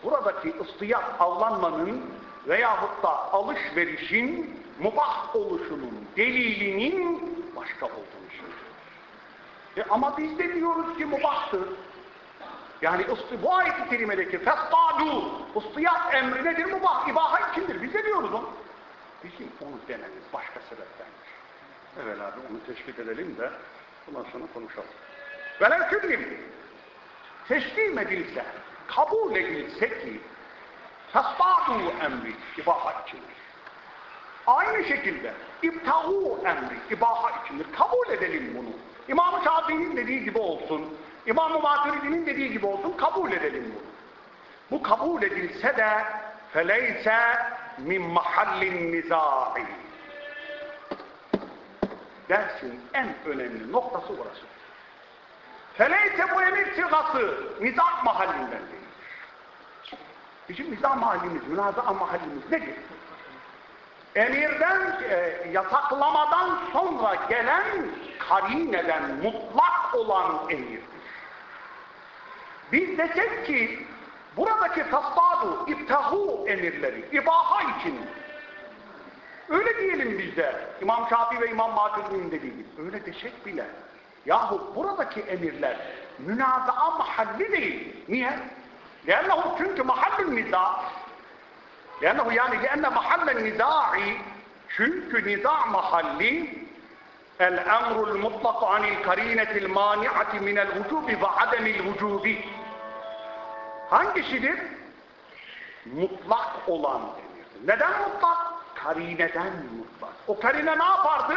buradaki ıstiyat avlanmanın veyahut da alışverişin mubah oluşunun delilinin başka olduğunu söylüyor. E ama biz de diyoruz ki mubahtır. Yani bu ayet-i kerimedeki festadu, ıstiyat emri nedir? Mubah, ibaha içindir. Biz de diyoruz onu. Bizim onu dememiz başka sebeptendir. Evet abi onu teşvik edelim de bundan sonra konuşalım. Velev küllim teslim edilse, kabul edilse ki fesbadu emri ibaha içindir. Aynı şekilde iptahu emri ibaha içindir. Kabul edelim bunu. İmam-ı dediği gibi olsun, İmam-ı Maturidi'nin dediği gibi olsun kabul edelim bunu. Bu kabul edilse de feleyse min mahallin nizai. Dersin en önemli noktası orası. Feleyse bu emir sigası nizam mahallinden değil. Bizim nizam mahallimiz, münazaa mahallimiz nedir? Emirden, e, yasaklamadan sonra gelen karineden mutlak olan emirdir. Biz desek ki buradaki tasdadu, iptahu emirleri, ibaha için öyle diyelim biz de İmam Şafii ve İmam Maturidi'nin dediği gibi öyle desek bile yahu buradaki emirler münazaa mahalli değil. Niye? لأنه çünkü mahallin niza لأنه yani لأن محل النزاع çünkü niza mahalli Mutlak anil karinetil mani'ati minel vücubi ve ademil vücubi. Hangisidir? Mutlak olan denir. Neden mutlak? Karineden mutlak. O karine ne yapardı?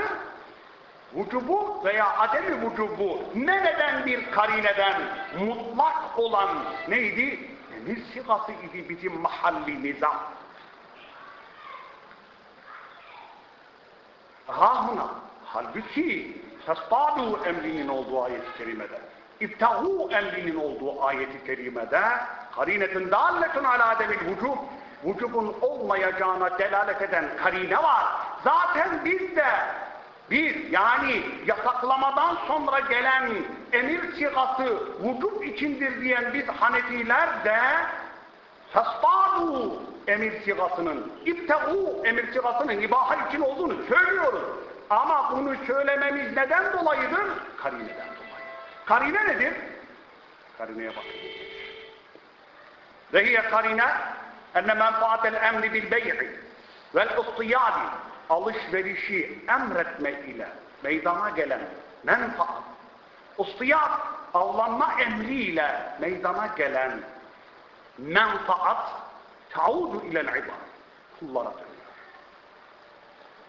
Vücubu veya ademi vücubu nereden bir karineden mutlak olan neydi? Emir sigası idi bizim mahalli nizam. Rahuna. Halbuki tasdadu emrinin olduğu ayet-i kerimede, İbtahu emrinin olduğu ayet-i kerimede karinetin dalletun ala ademil vücub vücubun olmayacağına delalet eden karine var. Zaten biz de bir yani yasaklamadan sonra gelen emir sigası vücub içindir diyen biz Hanefiler de tasdadu emir sigasının, İbtahu emir sigasının ibaha için olduğunu söylüyoruz. Ama bunu söylememiz neden dolayıdır? Karineden dolayı. Karine nedir? Karineye bakın. Ve hiye karine enne menfaatel emri bil bey'i vel ıstiyadi alışverişi emretme ile meydana gelen menfaat ıstiyad avlanma emriyle meydana gelen menfaat taudu ilel ibad kullara dönüyor.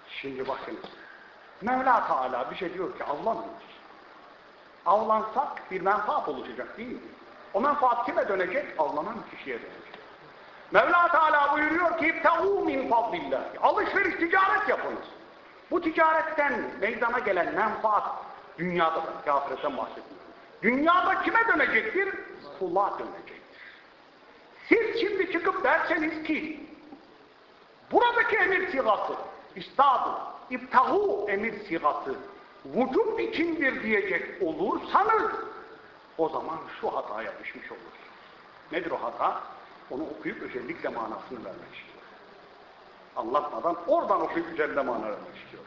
Şimdi bakın Mevla Teala bir şey diyor ki avlanmıyoruz. Avlansak bir menfaat oluşacak değil mi? O menfaat kime dönecek? Avlanan kişiye dönecek. Mevla Teala buyuruyor ki اِبْتَغُوا مِنْ فَضْلِ Alışveriş, ticaret yapınız. Bu ticaretten meydana gelen menfaat dünyada da, ahiretten bahsetmiyorum. Dünyada kime dönecektir? Kula dönecektir. Siz şimdi çıkıp derseniz ki buradaki emir sigası, istadı, iptahu emir sigası vücut içindir diyecek olursanız o zaman şu hataya düşmüş olur. Nedir o hata? Onu okuyup özellikle manasını vermek istiyor. Anlatmadan oradan okuyup üzerinde mana vermek istiyor.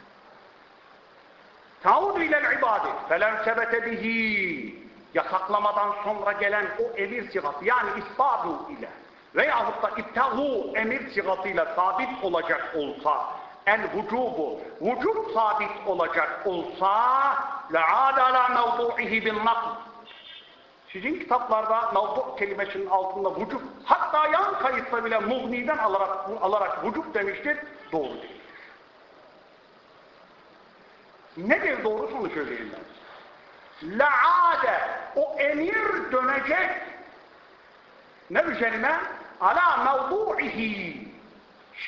Taudu ilel ibadi felen sebete bihi yasaklamadan sonra gelen o emir sigası yani isbadu ile veyahut da iptahu emir sigasıyla sabit olacak olsa el vücubu vücub sabit olacak olsa le'âd alâ mevdu'ihi bin nakl sizin kitaplarda mevdu kelimesinin altında vücub hatta yan kayıtta bile mugniden alarak, alarak vücub demiştir doğru değil. Nedir doğrusunu söyleyeyim ben. Le'ade o emir dönecek ne üzerine? Ala mevdu'ihi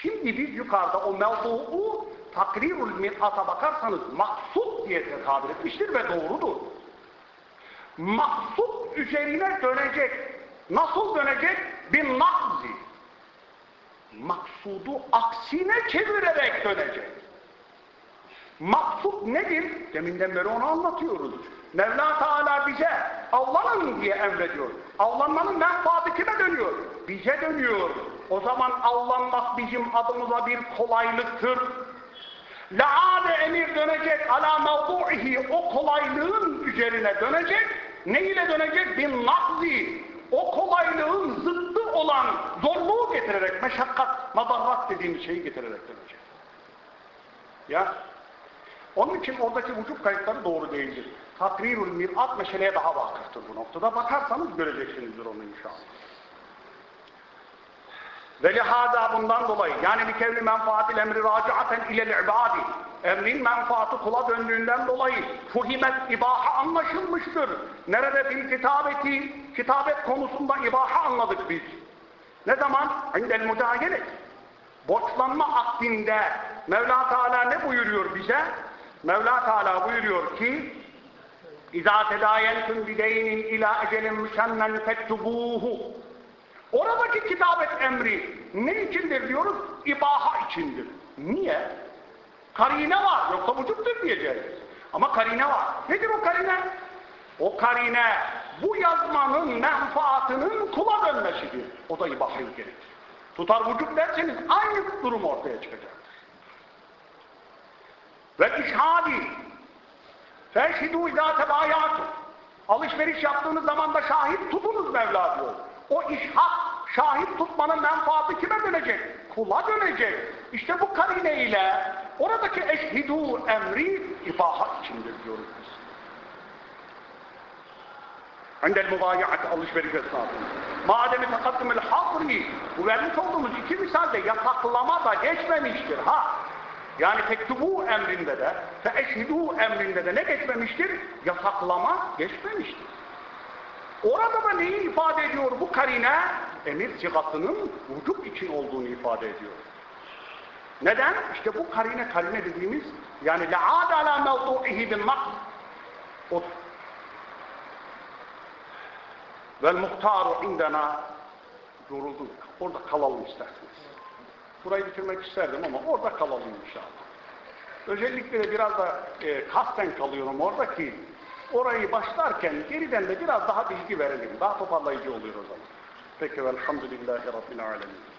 Şimdi biz yukarıda o mevdu'u takrirul mir'ata bakarsanız maksut diye tabir etmiştir ve doğrudur. Maksut üzerine dönecek. Nasıl dönecek? Bir nakzi. Maksudu aksine çevirerek dönecek. Maksut nedir? Deminden beri onu anlatıyoruz. Mevla Teala bize avlanın diye emrediyor. Avlanmanın menfaati kime dönüyor? Bize dönüyor. O zaman avlanmak bizim adımıza bir kolaylıktır. Laade emir dönecek ala mevdu'ihi o kolaylığın üzerine dönecek. Ne ile dönecek? Bin nakzi. O kolaylığın zıttı olan zorluğu getirerek, meşakkat, madarrat dediğimiz şeyi getirerek dönecek. Ya onun için oradaki vücut kayıtları doğru değildir. Takrirul mir'at meseleye daha vakıftır bu noktada. Bakarsanız göreceksinizdir onu inşallah. Ve lihada bundan dolayı yani bir kevli menfaatil emri raciaten ilel ibadi emrin menfaatı kula döndüğünden dolayı fuhimet ibaha anlaşılmıştır. Nerede bir kitabeti kitabet konusunda ibaha anladık biz. Ne zaman? İndel müdahale. Borçlanma akdinde Mevla Teala ne buyuruyor bize? Mevla Teala buyuruyor ki İza tedayentum bideynin ila ecelin müsemmen fettubuhu. Oradaki kitabet emri ne içindir diyoruz? İbaha içindir. Niye? Karine var. Yoksa vücuttur diyeceğiz. Ama karine var. Nedir o karine? O karine bu yazmanın menfaatının kula dönmesidir. O da ibahayı gerektir. Tutar vücut derseniz aynı durum ortaya çıkacaktır. Ve işhadi Feşhidû izâ tebayâtû Alışveriş yaptığınız zaman da şahit tutunuz Mevla diyor. O işhat, şahit tutmanın menfaati kime dönecek? kula dönecek. İşte bu karine ile oradaki eşhidû emri ibahat içindir diyoruz biz. Indel mübayiat alışveriş esnasında. Mademi takaddümül hadri bu vermiş olduğumuz iki misalde yasaklama da geçmemiştir. Ha yani tektubu emrinde de ve eşhidû emrinde de ne geçmemiştir? Yasaklama geçmemiştir. Orada da neyi ifade ediyor bu karine? Emir sigasının vücut için olduğunu ifade ediyor. Neden? İşte bu karine karine dediğimiz yani لَعَادَ عَلَى مَوْضُعِهِ بِالنَّقْضِ Odur. Vel muhtaru indena yoruldum. Orada kalalım isterseniz. Burayı bitirmek isterdim ama orada kalalım inşallah. Özellikle biraz da e, kasten kalıyorum orada ki orayı başlarken geriden de biraz daha bilgi verelim. Daha toparlayıcı oluyor o zaman. Peki velhamdülillahi Rabbil alemin.